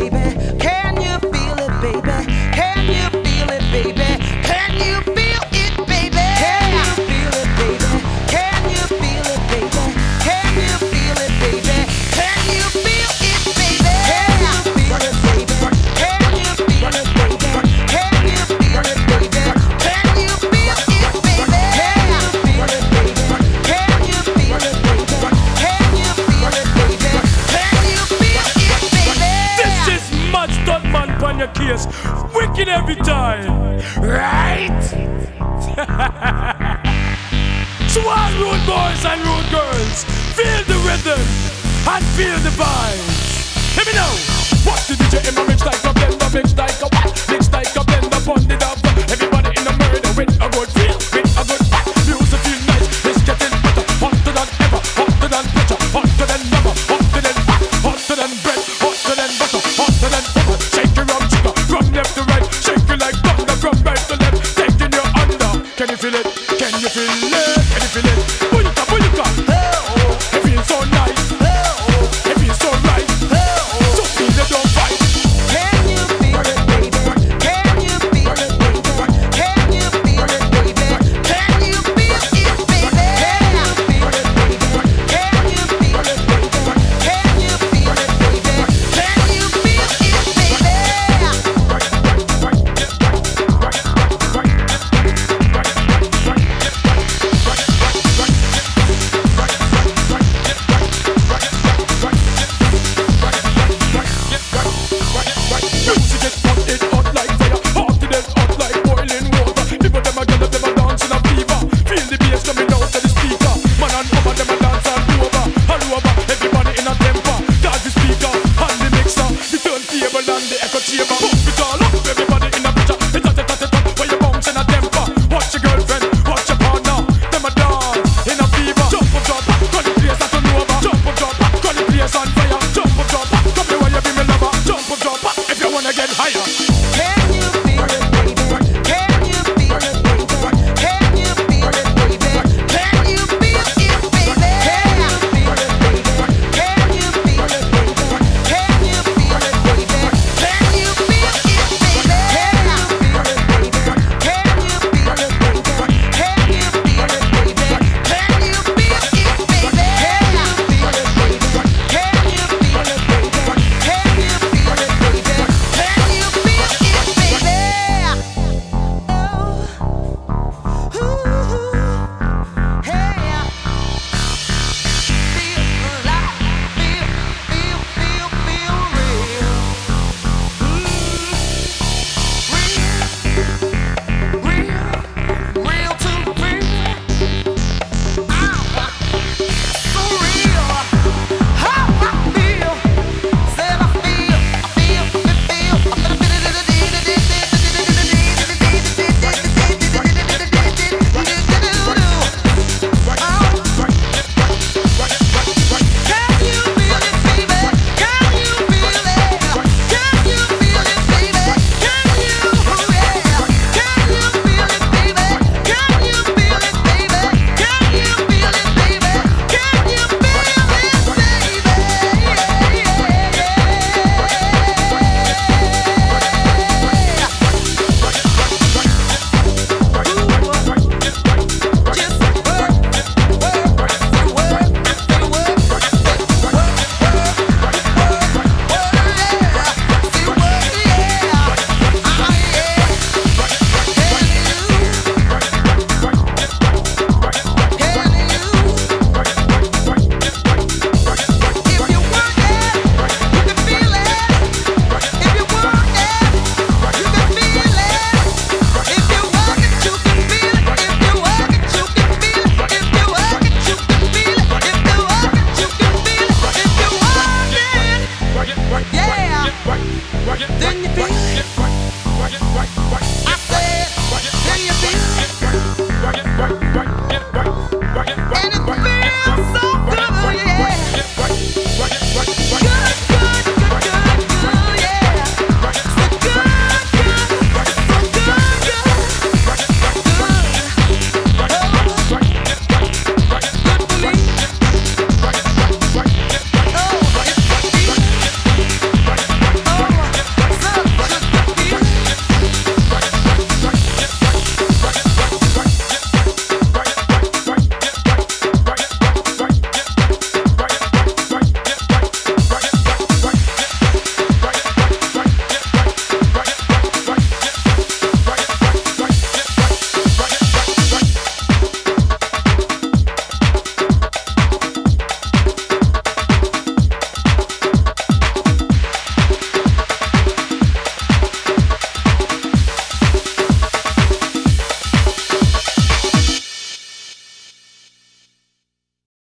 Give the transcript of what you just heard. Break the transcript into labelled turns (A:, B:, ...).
A: baby. Can't
B: and feel the boys and me girls, feel the rhythm in feel the like Rezil et